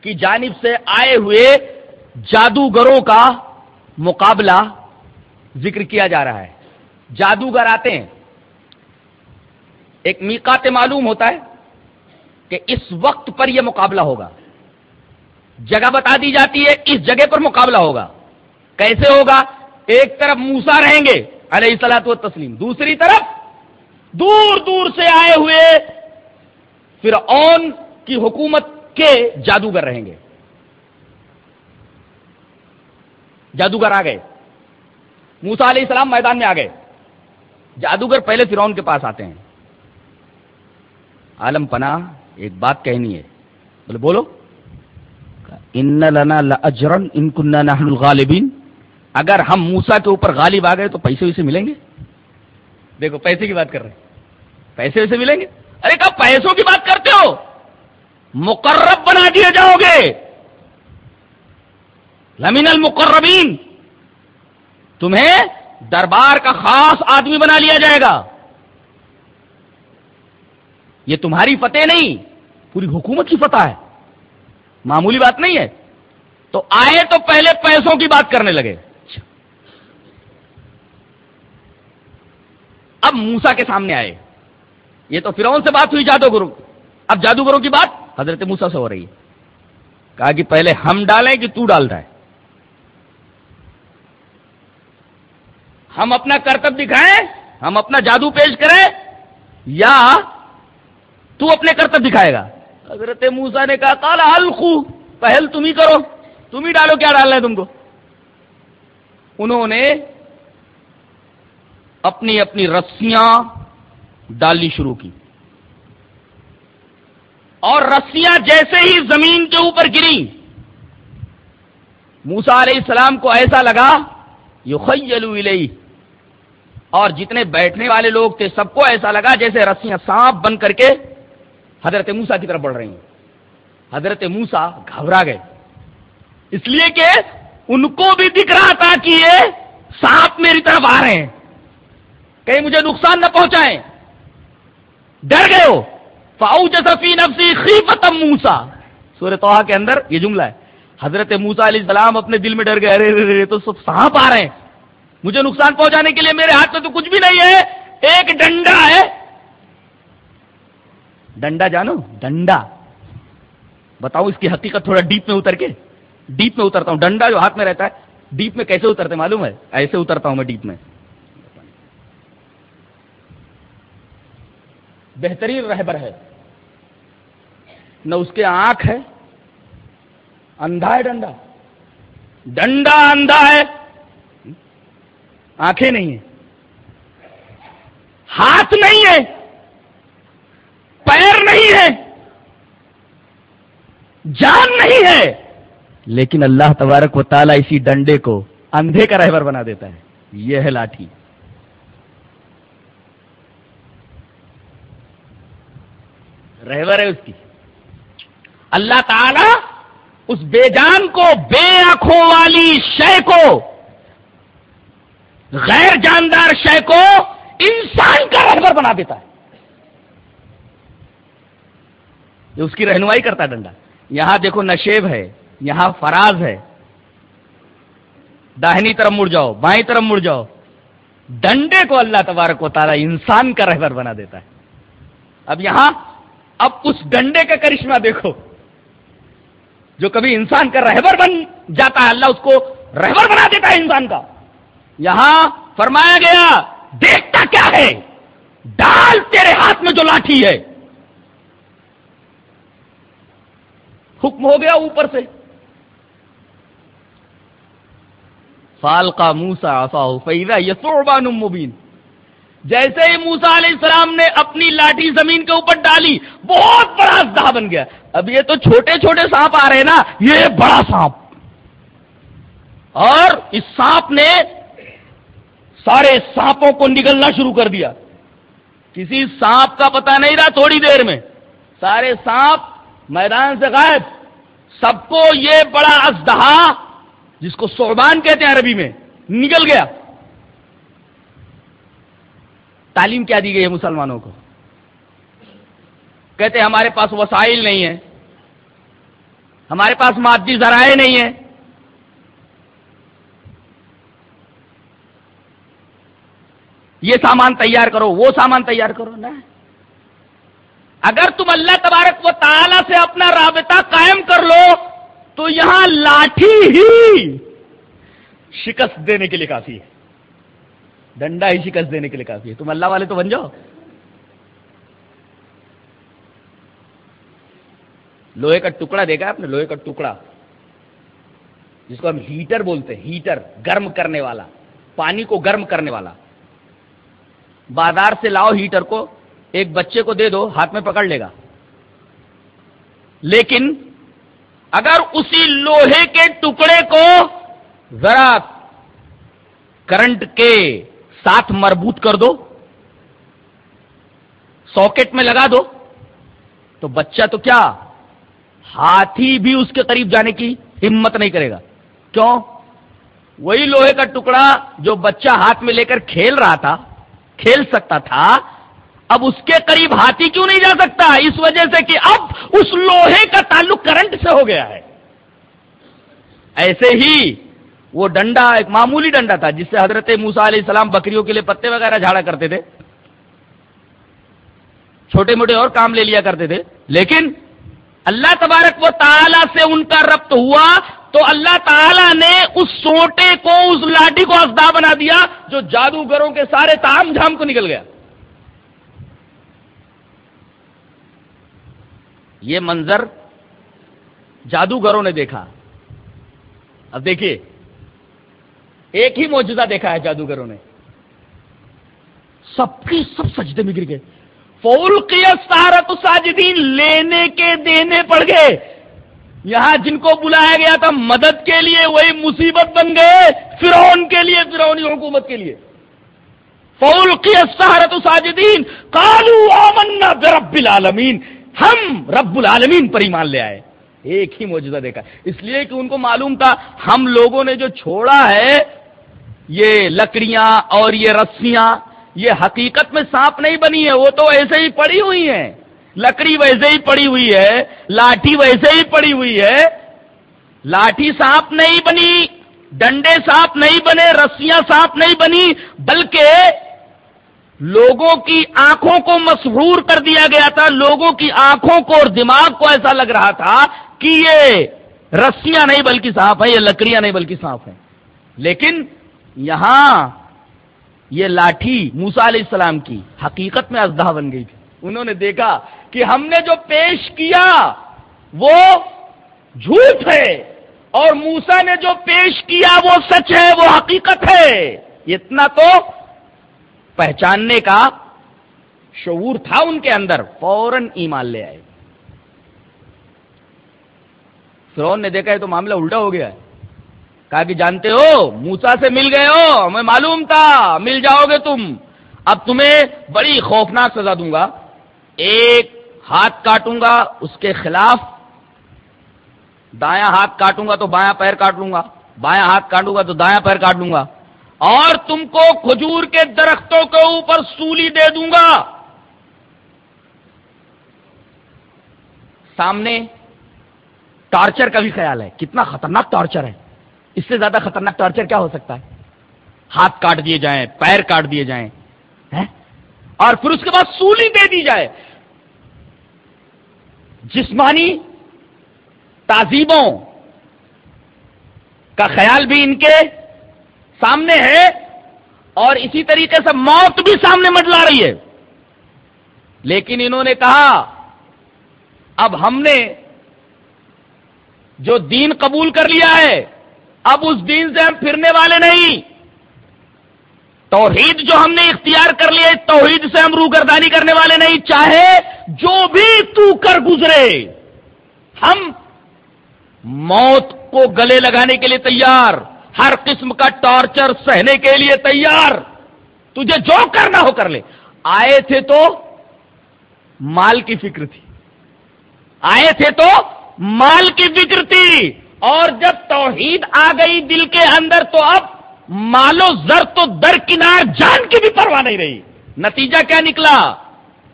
کی جانب سے آئے ہوئے جادوگروں کا مقابلہ ذکر کیا جا رہا ہے۔ جادوگر آتے ہیں۔ ایک میقات معلوم ہوتا ہے کہ اس وقت پر یہ مقابلہ ہوگا۔ جگہ بتا دی جاتی ہے، اس جگہ پر مقابلہ ہوگا۔ کیسے ہوگا؟ ایک طرف موسا رہیں گے علیہ السلاط و تسلیم دوسری طرف دور دور سے آئے ہوئے پھر اون کی حکومت کے جادوگر رہیں گے۔ جادوگر آ گئے۔ موسا علیہ السلام میدان میں آ گئے۔ جادوگر پہلے فرعون کے پاس آتے ہیں۔ عالم پناہ، ایک بات کہنی ہے۔ بولے بولو۔ ان لنا لاجرن ان کننا نحن الغالبین اگر ہم موسا کے اوپر غالب آ گئے تو پیسے ویسے ملیں گے؟ دیکھو، پیسے کی بات کر رہے ہیں۔ پیسے ویسے ملیں گے؟ ارے کب پیسوں کی بات کرتے ہو؟ مقرب بنا دیے جاؤ گے۔ لمین المقربین۔ تمہیں دربار کا خاص آدمی بنا لیا جائے گا۔ یہ تمہاری فتح نہیں، پوری حکومت کی فتح ہے۔ معمولی بات نہیں ہے۔ تو آئے تو پہلے پیسوں کی بات کرنے لگے۔ اچھا۔ اب موسا کے سامنے آئے۔ یہ تو فرعون سے بات ہوئی جادوگرو اب جادوگروں کی بات حضرت موسا سے ہو رہی ہے۔ کہا کہ پہلے ہم ڈالیں کہ تو ڈالتا ہے۔ ہم اپنا کرتب دکھائیں، ہم اپنا جادو پیش کریں، یا تو اپنے کرتب دکھائے گا۔ حضرت موسا نے کہا کالا الخو پہل تم ہی کرو۔ تم ہی ڈالو، کیا ڈالنا ہے تم کو؟ انہوں نے اپنی اپنی رسیاں ڈالنی شروع کی۔ اور رسیاں جیسے ہی زمین کے اوپر گری موسا علیہ السلام کو ایسا لگا یہ خی اور جتنے بیٹھنے والے لوگ تھے، سب کو ایسا لگا جیسے رسیاں سانپ بن کر کے حضرت موسا کی طرف بڑھ رہی ہیں۔ حضرت موسا گھبرا گئے۔ اس لیے کہ ان کو بھی دکھ رہا تھا کہ یہ سانپ میری طرف آ رہے ہیں۔ کہیں مجھے نقصان نہ پہنچائیں۔ ڈر گئے ہو؟ فاؤ جسفی نفسی خیفتم موسا سورہ توحا کے اندر یہ جملہ ہے۔ حضرت موسا علیہ السلام اپنے دل میں ڈر گئے، ارے تو سب سانپ آ رہے ہیں۔ مجھے نقصان پہنچانے کے لیے میرے ہاتھ میں تو کچھ بھی نہیں ہے۔ ایک ڈنڈا ہے۔ ڈنڈا جانو، ڈنڈا۔ بتاؤ اس کی حقیقت تھوڑا ڈیپ میں اتر کے۔ ڈیپ میں اترتا ہوں۔ ڈنڈا جو ہاتھ میں رہتا ہے، ڈیپ میں کیسے اترتے معلوم ہے؟ ایسے اترتا ہوں میں ڈیپ میں۔ بہترین رہبر ہے۔ نہ اس کے آنکھ ہے، اندھا ہے، ڈنڈا۔ ڈنڈا اندھا ہے، آنکھیں نہیں ہیں۔ ہاتھ نہیں ہے، پیر نہیں ہے، جان نہیں ہے۔ لیکن اللہ تبارک و تعالیٰ اسی ڈنڈے کو اندھے کا رہبر بنا دیتا ہے۔ یہ ہے لاٹھی۔ رہبر ہے اس کی۔ اللہ تعالی اس بے جان کو، بے آنکھوں والی شے کو، غیر جاندار شے کو انسان کا رہبر بنا دیتا ہے۔ یہ اس کی رہنمائی کرتا ہے ڈنڈا۔ یہاں دیکھو نشیب ہے، یہاں فراز ہے۔ داہنی طرف مڑ جاؤ، بائیں طرف مڑ جاؤ۔ ڈنڈے کو اللہ تبارک و تعالیٰ انسان کا رہبر بنا دیتا ہے۔ اب یہاں اب اس ڈنڈے کا کرشمہ دیکھو، جو کبھی انسان کا رہبر بن جاتا ہے، اللہ اس کو رہبر بنا دیتا ہے انسان کا۔ یہاں فرمایا گیا، دیکھتا کیا ہے؟ ڈال تیرے ہاتھ میں جو لاٹھی ہے۔ حکم ہو گیا اوپر سے۔ فال کا موسا فیضا یسوبان مبین جیسے ہی موسا علیہ السلام نے اپنی لاٹھی زمین کے اوپر ڈالی، بہت بڑا دہ بن گیا۔ اب یہ تو چھوٹے چھوٹے سانپ آ رہے ہیں نا، یہ بڑا سانپ۔ اور اس سانپ نے سارے سانپوں کو نگلنا شروع کر دیا۔ کسی سانپ کا پتہ نہیں رہا تھوڑی دیر میں۔ سارے سانپ میدان سے غائب۔ سب کو یہ بڑا ازدہا جس کو صوبان کہتے ہیں عربی میں نکل گیا۔ تعلیم کیا دی گئی ہے مسلمانوں کو؟ کہتے ہیں ہمارے پاس وسائل نہیں ہے ہمارے پاس مادی ذرائع نہیں ہے یہ سامان تیار کرو، وہ سامان تیار کرو نا۔ اگر تم اللہ تبارک و تعالی سے اپنا رابطہ قائم کر لو، تو یہاں لاٹھی ہی شکست دینے کے لیے کافی ہے۔ ڈنڈا ہی شکست دینے کے لیے کافی ہے۔ تم اللہ والے تو بن جاؤ۔ لوہے کا ٹکڑا دیکھا آپ نے؟ لوہے کا ٹکڑا۔ جس کو ہم ہیٹر بولتے ہیں، ہیٹر، گرم کرنے والا۔ پانی کو گرم کرنے والا۔ بازار سے لاؤ ہیٹر کو، ایک بچے کو دے دو، ہاتھ میں پکڑ لے گا۔ لیکن اگر اسی لوہے کے ٹکڑے کو ذرا کرنٹ کے ساتھ مربوط کر دو، ساکٹ میں لگا دو۔ تو بچہ تو کیا؟ ہاتھی بھی اس کے قریب جانے کی ہمت نہیں کرے گا۔ کیوں؟ وہی لوہے کا ٹکڑا جو بچہ ہاتھ میں لے کر کھیل رہا تھا، کھیل سکتا تھا، اب اس کے قریب ہاتھی کیوں نہیں جا سکتا؟ اس وجہ سے کہ اب اس لوہے کا تعلق کرنٹ سے ہو گیا ہے۔ ایسے ہی وہ ڈنڈا ایک معمولی ڈنڈا تھا جس سے حضرت موسا علیہ السلام بکریوں کے لیے پتے وغیرہ جھاڑا کرتے تھے۔ چھوٹے موٹے اور کام لے لیا کرتے تھے۔ لیکن اللہ تبارک و تعالی سے ان کا ربط ہوا تو اللہ تعالی نے اس سوٹے کو، اس لاٹھی کو اسدا بنا دیا جو جادوگروں کے سارے تام جھام کو نکل گیا۔ یہ منظر جادوگروں نے دیکھا۔ اب دیکھیے ایک ہی موجودہ دیکھا ہے جادوگروں نے۔ سب کے سب سجدے میں گر گئے۔ فول کی ساجدین لینے کے دینے پڑ گئے۔ یہاں جن کو بلایا گیا تھا مدد کے لیے، وہی مصیبت بن گئے فرعون کے لیے فرونی حکومت کے لیے۔ فول کی سہارت ساجدین کالو آمنا برب العالمین ہم رب العالمین پر ایمان لے آئے۔ ایک ہی موجودہ دیکھا۔ اس لیے کہ ان کو معلوم تھا، ہم لوگوں نے جو چھوڑا ہے یہ لکڑیاں اور یہ رسیاں، یہ حقیقت میں سانپ نہیں بنی ہے وہ تو ایسے ہی پڑی ہوئی ہیں۔ لکڑی ویسے ہی پڑی ہوئی ہے، لاٹھی ویسے ہی پڑی ہوئی ہے۔ لاٹھی سانپ نہیں بنی، ڈنڈے سانپ نہیں بنے، رسیاں سانپ نہیں بنی، بلکہ لوگوں کی آنکھوں کو مسحور کر دیا گیا تھا۔ لوگوں کی آنکھوں کو اور دماغ کو ایسا لگ رہا تھا کہ یہ رسیاں نہیں بلکہ سانپ ہیں، یہ لکڑیاں نہیں بلکہ سانپ ہیں۔ لیکن یہاں یہ لاٹھی موسا علیہ السلام کی حقیقت میں ازدہ بن گئی تھی۔ انہوں نے دیکھا کہ ہم نے جو پیش کیا وہ جھوٹ ہے اور موسا نے جو پیش کیا وہ سچ ہے، وہ حقیقت ہے۔ اتنا تو پہچاننے کا شعور تھا ان کے اندر، فوراً ایمان لے آئے۔ فرون نے دیکھا ہے تو معاملہ الٹا ہو گیا ہے۔ کہا کہ جانتے ہو موسا سے مل گئے ہو، ہمیں معلوم تھا، مل جاؤ گے تم۔ اب تمہیں بڑی خوفناک سزا دوں گا۔ ایک ہاتھ کاٹوں گا، اس کے خلاف دایاں ہاتھ کاٹوں گا تو بایاں پیر کاٹ لوں گا۔ بایاں ہاتھ کاٹوں گا تو دایاں پیر کاٹ لوں گا۔ اور تم کو کھجور کے درختوں کے اوپر سولی دے دوں گا۔ سامنے ٹارچر کا بھی خیال ہے۔ کتنا خطرناک ٹارچر ہے۔ اس سے زیادہ خطرناک ٹارچر کیا ہو سکتا ہے؟ ہاتھ کاٹ دیے جائیں، پیر کاٹ دیے جائیں اور پھر اس کے بعد سولی دے دی جائے۔ جسمانی تعزیبوں کا خیال بھی ان کے سامنے ہے اور اسی طریقے سے موت بھی سامنے مٹلا رہی ہے۔ لیکن انہوں نے کہا، اب ہم نے جو دین قبول کر لیا ہے اب اس دین سے ہم پھرنے والے نہیں۔ توحید جو ہم نے اختیار کر لیا توحید سے ہم روگردانی کرنے والے نہیں، چاہے جو بھی تو کر گزرے۔ ہم موت کو گلے لگانے کے لیے تیار، ہر قسم کا ٹارچر سہنے کے لیے تیار۔ تجھے جو کرنا ہو کر لے۔ آئے تھے تو مال کی فکر تھی۔ آئے تھے تو مال کی فکر تھی۔ اور جب توحید آ گئی دل کے اندر تو اب مالو زر تو درکنار جان کی بھی پرواہ نہیں رہی۔ نتیجہ کیا نکلا؟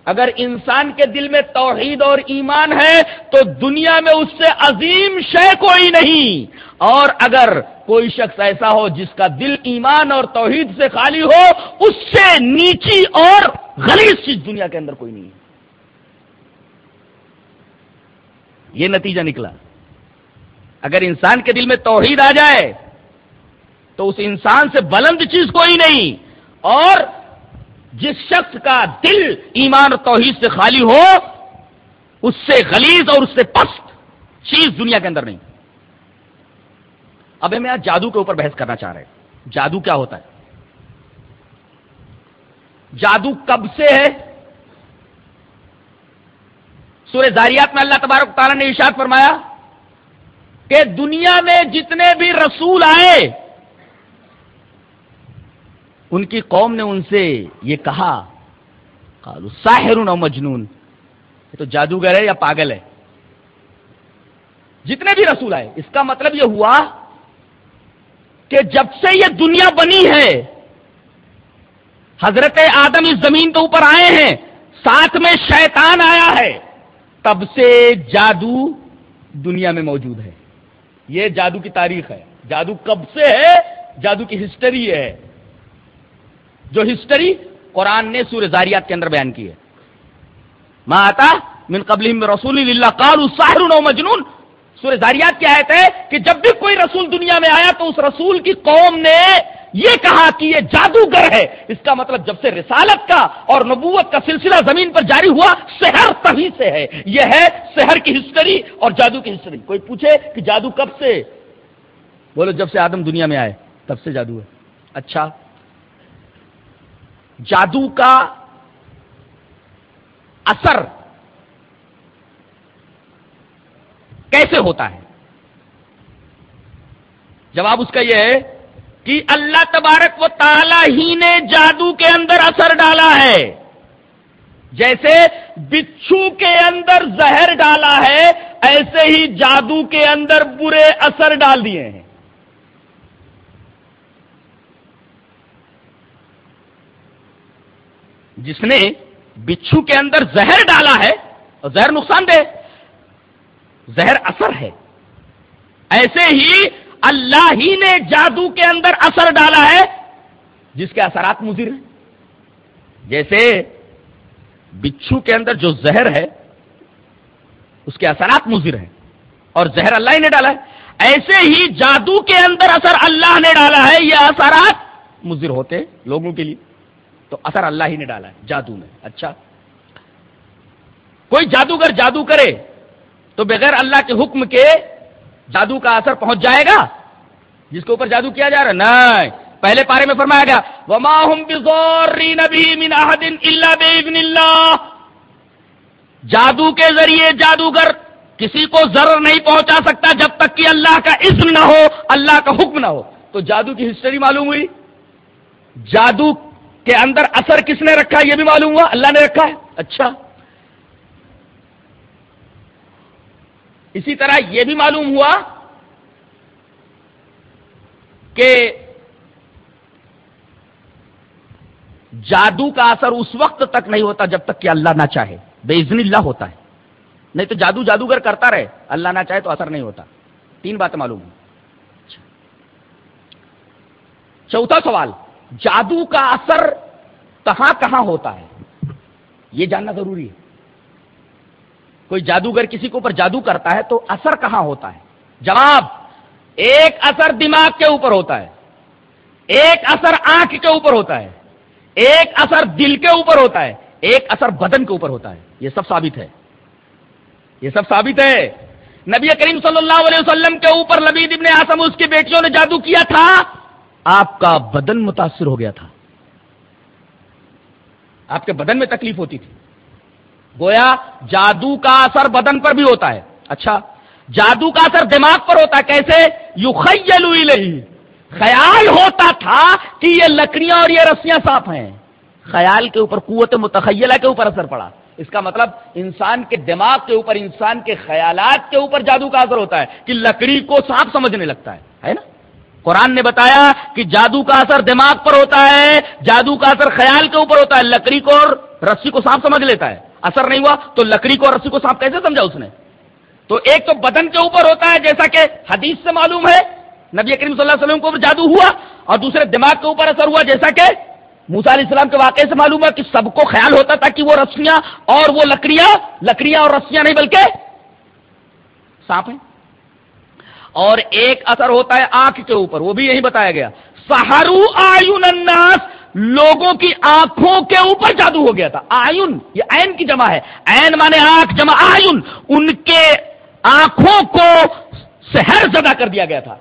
اگر انسان کے دل میں توحید اور ایمان ہے تو دنیا میں اس سے عظیم شے کوئی نہیں۔ اور اگر کوئی شخص ایسا ہو جس کا دل ایمان اور توحید سے خالی ہو، اس سے نیچی اور غلیظ چیز دنیا کے اندر کوئی نہیں ہے۔ یہ نتیجہ نکلا۔ اگر انسان کے دل میں توحید آ جائے، تو اس انسان سے بلند چیز کوئی نہیں۔ اور جس شخص کا دل ایمان اور توحید سے خالی ہو، اس سے غلیظ اور اس سے پست چیز دنیا کے اندر نہیں۔ اب ہم یہاں جادو کے اوپر بحث کرنا چاہ رہے ہیں جادو کیا ہوتا ہے؟ جادو کب سے ہے؟ سورہ زاریات میں اللہ تبارک تعالیٰ نے ارشاد فرمایا کہ دنیا میں جتنے بھی رسول آئے، ان کی قوم نے ان سے یہ کہا ساحر و مجنون، یہ تو جادوگر ہے یا پاگل ہے؟ جتنے بھی رسول آئے، اس کا مطلب یہ ہوا کہ جب سے یہ دنیا بنی ہے، حضرت آدم اس زمین کے اوپر آئے ہیں، ساتھ میں شیطان آیا ہے، تب سے جادو دنیا میں موجود ہے۔ یہ جادو کی تاریخ ہے۔ جادو کب سے ہے؟ جادو کی ہسٹری ہے۔ جو ہسٹری قرآن نے سور زاریات کے اندر بیان کی ہے۔ ماتا من قبل رسول اللہ کال ساحر مجنون۔ سور زاریات کیا ہے کہ جب بھی کوئی رسول دنیا میں آیا تو اس رسول کی قوم نے یہ کہا کہ یہ جادوگر ہے۔ اس کا مطلب جب سے رسالت کا اور نبوت کا سلسلہ زمین پر جاری ہوا، شہر تبھی سے ہے۔ یہ ہے شہر کی ہسٹری اور جادو کی ہسٹری۔ کوئی پوچھے کہ جادو کب سے؟ بولو جب سے آدم دنیا میں آئے، تب سے جادو ہے۔ اچھا۔ جادو کا اثر کیسے ہوتا ہے؟ جواب اس کا یہ ہے کہ اللہ تبارک و تعالی ہی نے جادو کے اندر اثر ڈالا ہے۔ جیسے بچھو کے اندر زہر ڈالا ہے، ایسے ہی جادو کے اندر برے اثر ڈال دیے ہیں۔ جس نے بچھو کے اندر زہر ڈالا ہے اور زہر نقصان دہ، زہر اثر ہے۔ ایسے ہی اللہ ہی نے جادو کے اندر اثر ڈالا ہے جس کے اثرات مضر ہیں۔ جیسے بچھو کے اندر جو زہر ہے، اس کے اثرات مضر ہیں۔ اور زہر اللہ ہی نے ڈالا ہے۔ ایسے ہی جادو کے اندر اثر اللہ نے ڈالا ہے، یہ اثرات مضر ہوتے لوگوں کے لیے۔ تو اثر اللہ ہی نے ڈالا ہے، جادو میں۔ اچھا۔ کوئی جادوگر جادو کرے تو بغیر اللہ کے حکم کے جادو کا اثر پہنچ جائے گا؟ جس کے اوپر جادو کیا جا رہا نہیں۔ پہلے پارے میں فرمایا گیا، وما اللہ جادو کے ذریعے جادوگر کسی کو ضرر نہیں پہنچا سکتا جب تک کہ اللہ کا عزم نہ ہو، اللہ کا حکم نہ ہو۔ تو جادو کی ہسٹری معلوم ہوئی؟ جادو کے اندر اثر کس نے رکھا یہ بھی معلوم ہوا؟ اللہ نے رکھا ہے؟ اچھا۔ اسی طرح یہ بھی معلوم ہوا کہ جادو کا اثر اس وقت تک نہیں ہوتا جب تک کہ اللہ نہ چاہے، بے عزن اللہ ہوتا ہے۔ نہیں تو جادو جادوگر کرتا رہے، اللہ نہ چاہے تو اثر نہیں ہوتا۔ تین باتیں معلوم اچھا۔ چوتھا سوال، جادو کا اثر کہاں کہاں ہوتا ہے؟ یہ جاننا ضروری ہے۔ کوئی جادوگر کسی کے اوپر جادو کرتا ہے تو اثر کہاں ہوتا ہے؟ جواب، ایک اثر دماغ کے اوپر ہوتا ہے۔ ایک اثر آنکھ کے اوپر ہوتا ہے۔ ایک اثر دل کے اوپر ہوتا ہے۔ ایک اثر بدن کے اوپر ہوتا ہے۔ یہ سب ثابت ہے۔ یہ سب ثابت ہے۔ نبی کریم صلی اللہ علیہ وسلم کے اوپر لبید ابن آسم اس کی بیٹیوں نے جادو کیا تھا۔ آپ کا بدن متاثر ہو گیا تھا۔ آپ کے بدن میں تکلیف ہوتی تھی۔ گویا جادو کا اثر بدن پر بھی ہوتا ہے۔ اچھا جادو کا اثر دماغ پر ہوتا ہے۔ کیسے؟ یو خیل خیال ہوتا تھا کہ یہ لکڑیاں اور یہ رسیاں صاف ہیں۔ خیال کے اوپر، قوت متخیلہ کے اوپر اثر پڑا۔ اس کا مطلب انسان کے دماغ کے اوپر، انسان کے خیالات کے اوپر جادو کا اثر ہوتا ہے کہ لکڑی کو صاف سمجھنے لگتا ہے۔ ہے نا؟ قرآن نے بتایا کہ جادو کا اثر دماغ پر ہوتا ہے، جادو کا اثر خیال کے اوپر ہوتا ہے، لکڑی کو اور رسی کو صاف سمجھ لیتا ہے۔ اثر نہیں ہوا تو لکڑی کو اور رسی کو صاف کیسے سمجھا اس نے؟ تو ایک تو بدن کے اوپر ہوتا ہے جیسا کہ حدیث سے معلوم ہے، نبی کریم صلی اللہ علیہ وسلم کو جادو ہوا اور دوسرے دماغ کے اوپر اثر ہوا جیسا کہ موسا علیہ السلام کے واقعے سے معلوم ہے کہ سب کو خیال ہوتا تھا کہ وہ رسیاں اور وہ لکڑیاں لکڑیاں اور رسیاں نہیں بلکہ سانپ ہیں۔ اور ایک اثر ہوتا ہے آنکھ کے اوپر، وہ بھی یہی بتایا گیا۔ سہارو آیون الناس لوگوں کی آنکھوں کے اوپر جادو ہو گیا تھا۔ آئن یہ این کی جمع ہے۔ این مانے آنکھ، جمع آئن ان کے آنکھوں کو سحر زدہ کر دیا گیا تھا۔